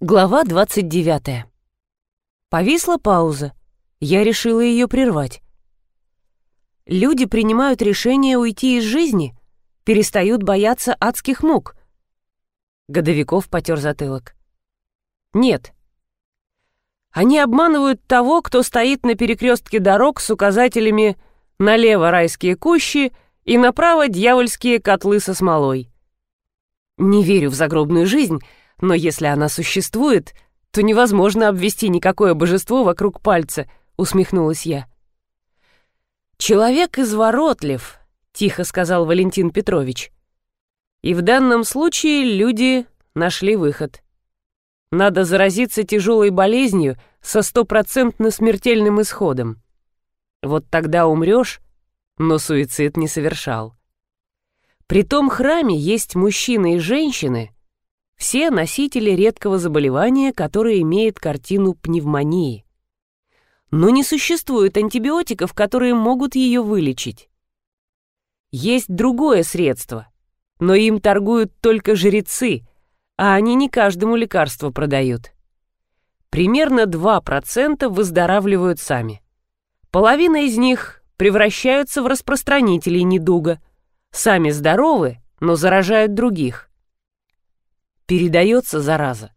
Глава 29. Повисла пауза. Я решила ее прервать. Люди принимают решение уйти из жизни, перестают бояться адских мук. Годовиков потер затылок. Нет. Они обманывают того, кто стоит на перекрестке дорог с указателями «налево райские кущи» и «направо дьявольские котлы со смолой». Не верю в загробную жизнь, но если она существует, то невозможно обвести никакое божество вокруг пальца, усмехнулась я. Человек изворотлив, тихо сказал Валентин Петрович. И в данном случае люди нашли выход. Надо заразиться тяжелой болезнью со стопроцентно смертельным исходом. Вот тогда умрешь, но суицид не совершал. При том храме есть мужчины и женщины, все носители редкого заболевания, которое имеет картину пневмонии. Но не существует антибиотиков, которые могут ее вылечить. Есть другое средство, но им торгуют только жрецы, а они не каждому лекарство продают. Примерно 2% выздоравливают сами. Половина из них превращаются в распространителей недуга. Сами здоровы, но заражают других передается зараза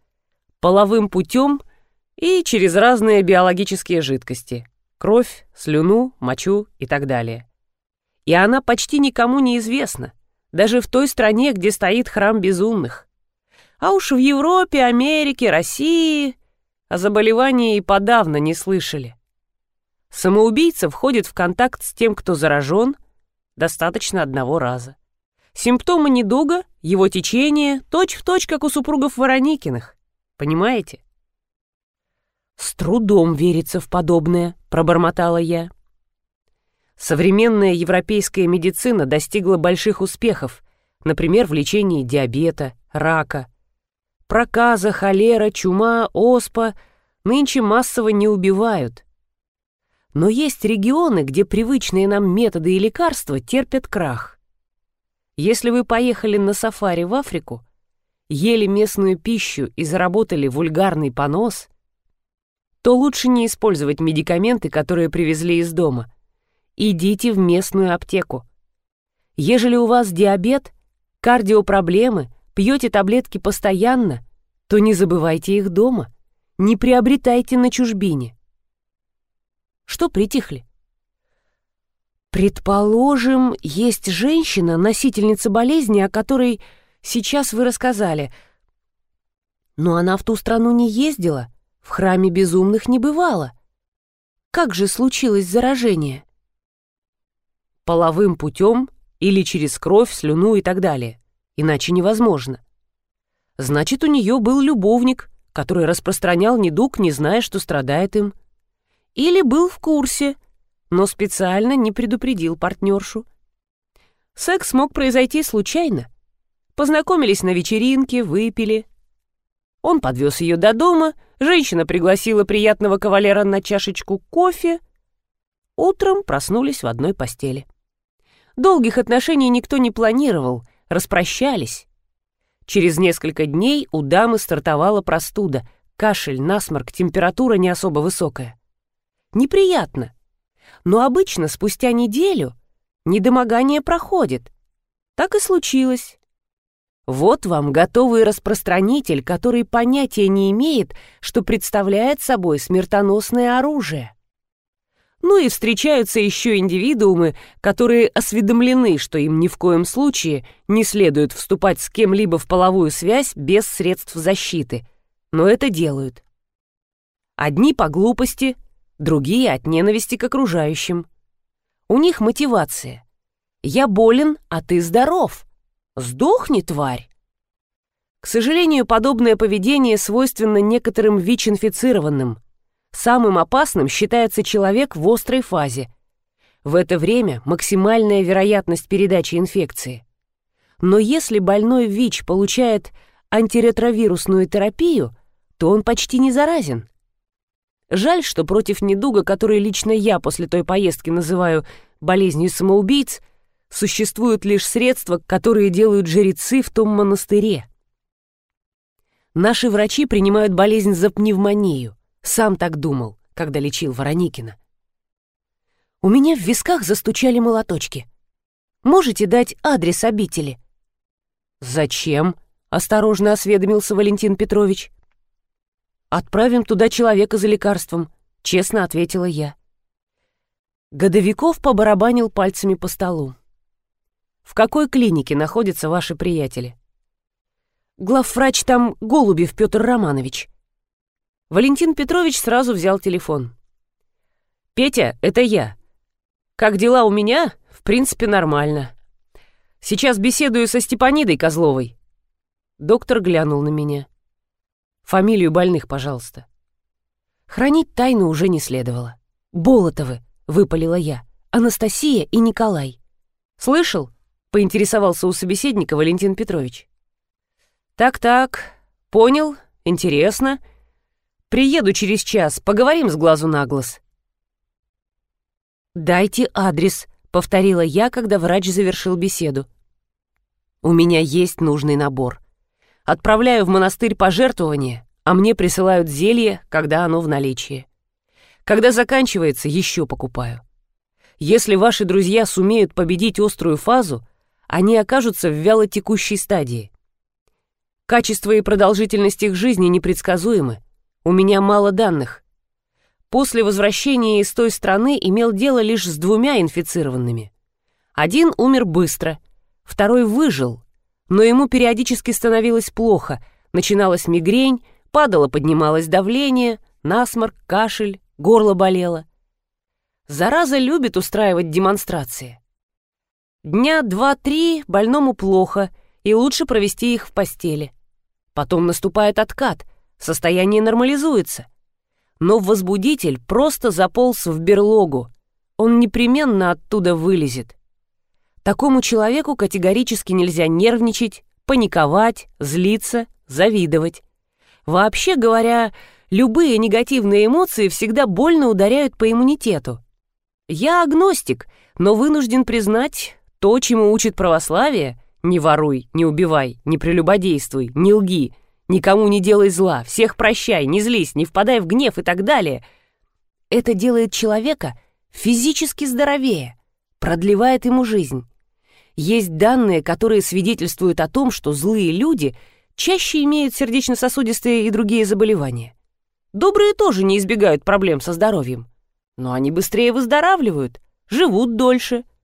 половым путем и через разные биологические жидкости – кровь, слюну, мочу и так далее. И она почти никому не известна, даже в той стране, где стоит храм безумных. А уж в Европе, Америке, России о заболевании и подавно не слышали. Самоубийца входит в контакт с тем, кто заражен, достаточно одного раза. Симптомы недуга, его течение, точь-в-точь, точь, как у супругов Вороникиных. Понимаете? «С трудом верится в подобное», — пробормотала я. Современная европейская медицина достигла больших успехов, например, в лечении диабета, рака. Проказа, холера, чума, оспа нынче массово не убивают. Но есть регионы, где привычные нам методы и лекарства терпят крах. Если вы поехали на сафари в Африку, ели местную пищу и заработали вульгарный понос, то лучше не использовать медикаменты, которые привезли из дома. Идите в местную аптеку. Ежели у вас диабет, кардиопроблемы, пьете таблетки постоянно, то не забывайте их дома. Не приобретайте на чужбине. Что притихли? Предположим, есть женщина, носительница болезни, о которой сейчас вы рассказали. Но она в ту страну не ездила, в храме безумных не бывало. Как же случилось заражение? Половым путем или через кровь, слюну и так далее. Иначе невозможно. Значит, у нее был любовник, который распространял недуг, не зная, что страдает им. Или был в курсе – но специально не предупредил партнершу. Секс мог произойти случайно. Познакомились на вечеринке, выпили. Он подвез ее до дома, женщина пригласила приятного кавалера на чашечку кофе. Утром проснулись в одной постели. Долгих отношений никто не планировал, распрощались. Через несколько дней у дамы стартовала простуда, кашель, насморк, температура не особо высокая. Неприятно, но обычно спустя неделю недомогание проходит. Так и случилось. Вот вам готовый распространитель, который понятия не имеет, что представляет собой смертоносное оружие. Ну и встречаются еще индивидуумы, которые осведомлены, что им ни в коем случае не следует вступать с кем-либо в половую связь без средств защиты, но это делают. Одни по глупости, другие от ненависти к окружающим. У них мотивация. «Я болен, а ты здоров. Сдохни, тварь!» К сожалению, подобное поведение свойственно некоторым ВИЧ-инфицированным. Самым опасным считается человек в острой фазе. В это время максимальная вероятность передачи инфекции. Но если больной ВИЧ получает антиретровирусную терапию, то он почти не заразен. Жаль, что против недуга, который лично я после той поездки называю болезнью самоубийц, существуют лишь средства, которые делают жрецы в том монастыре. Наши врачи принимают болезнь за пневмонию. Сам так думал, когда лечил Вороникина. У меня в висках застучали молоточки. Можете дать адрес обители? Зачем? Осторожно осведомился Валентин Петрович. Отправим туда человека за лекарством, честно ответила я. Годовиков побарабанил пальцами по столу. В какой клинике находятся ваши приятели? Главврач там Голубев Петр Романович. Валентин Петрович сразу взял телефон. «Петя, это я. Как дела у меня? В принципе, нормально. Сейчас беседую со Степанидой Козловой». Доктор глянул на меня. «Фамилию больных, пожалуйста». Хранить тайну уже не следовало. «Болотовы», — выпалила я. «Анастасия и Николай». «Слышал?» — поинтересовался у собеседника Валентин Петрович. «Так-так, понял, интересно. Приеду через час, поговорим с глазу на глаз». «Дайте адрес», — повторила я, когда врач завершил беседу. «У меня есть нужный набор. Отправляю в монастырь пожертвования, а мне присылают зелье, когда оно в наличии. Когда заканчивается, еще покупаю. Если ваши друзья сумеют победить острую фазу, они окажутся в вялотекущей стадии. Качество и продолжительность их жизни непредсказуемы. У меня мало данных. После возвращения из той страны имел дело лишь с двумя инфицированными. Один умер быстро, второй выжил, но ему периодически становилось плохо, начиналась мигрень, падало-поднималось давление, насморк, кашель, горло болело. Зараза любит устраивать демонстрации. Дня два-три больному плохо, и лучше провести их в постели. Потом наступает откат, состояние нормализуется. Но возбудитель просто заполз в берлогу. Он непременно оттуда вылезет. Такому человеку категорически нельзя нервничать, паниковать, злиться, завидовать. Вообще говоря, любые негативные эмоции всегда больно ударяют по иммунитету. Я агностик, но вынужден признать, то, чему учит православие, не воруй, не убивай, не прелюбодействуй, не лги, никому не делай зла, всех прощай, не злись, не впадай в гнев и так далее. Это делает человека физически здоровее, продлевает ему жизнь. Есть данные, которые свидетельствуют о том, что злые люди чаще имеют сердечно-сосудистые и другие заболевания. Добрые тоже не избегают проблем со здоровьем, но они быстрее выздоравливают, живут дольше –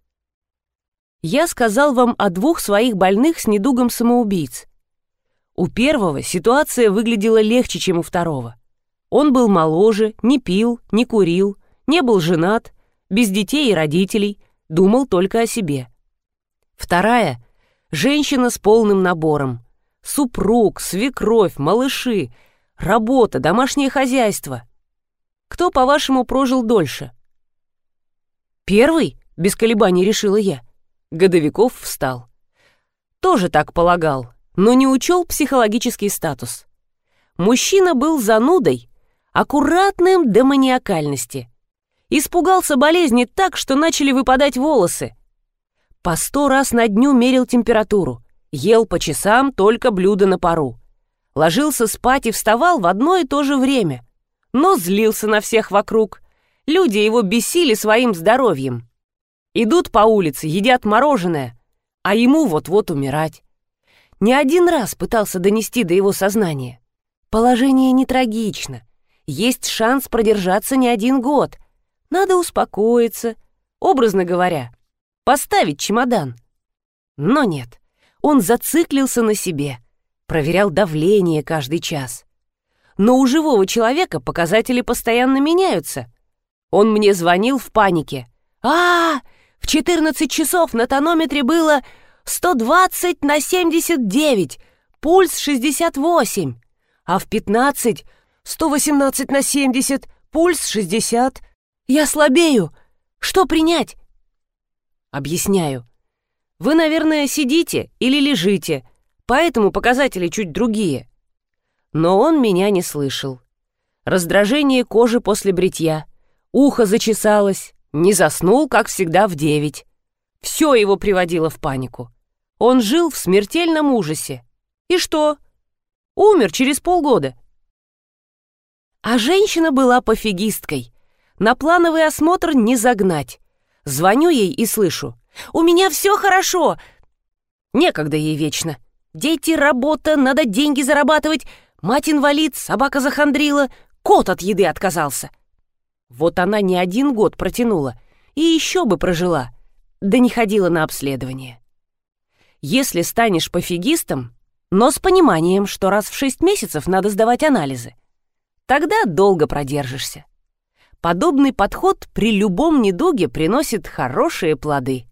я сказал вам о двух своих больных с недугом самоубийц. У первого ситуация выглядела легче, чем у второго. Он был моложе, не пил, не курил, не был женат, без детей и родителей, думал только о себе. Вторая — женщина с полным набором. Супруг, свекровь, малыши, работа, домашнее хозяйство. Кто, по-вашему, прожил дольше? Первый, без колебаний решила я — Годовиков встал. Тоже так полагал, но не учел психологический статус. Мужчина был занудой, аккуратным до маниакальности. Испугался болезни так, что начали выпадать волосы. По сто раз на дню мерил температуру, ел по часам только блюда на пару. Ложился спать и вставал в одно и то же время, но злился на всех вокруг. Люди его бесили своим здоровьем. Идут по улице, едят мороженое, а ему вот-вот умирать. Не один раз пытался донести до его сознания. Положение не трагично. Есть шанс продержаться не один год. Надо успокоиться, образно говоря, поставить чемодан. Но нет, он зациклился на себе, проверял давление каждый час. Но у живого человека показатели постоянно меняются. Он мне звонил в панике. «А, -а, -а в 14 часов на тонометре было 120 на 79, пульс 68, а в 15 118 на 70, пульс 60. Я слабею. Что принять? Объясняю. Вы, наверное, сидите или лежите, поэтому показатели чуть другие. Но он меня не слышал. Раздражение кожи после бритья, ухо зачесалось, не заснул, как всегда, в девять. Все его приводило в панику. Он жил в смертельном ужасе. И что? Умер через полгода. А женщина была пофигисткой. На плановый осмотр не загнать. Звоню ей и слышу. «У меня все хорошо!» Некогда ей вечно. Дети, работа, надо деньги зарабатывать. Мать инвалид, собака захандрила, кот от еды отказался. Вот она не один год протянула. И еще бы прожила. Да не ходила на обследование. Если станешь пофигистом, но с пониманием, что раз в шесть месяцев надо сдавать анализы, тогда долго продержишься. Подобный подход при любом недуге приносит хорошие плоды.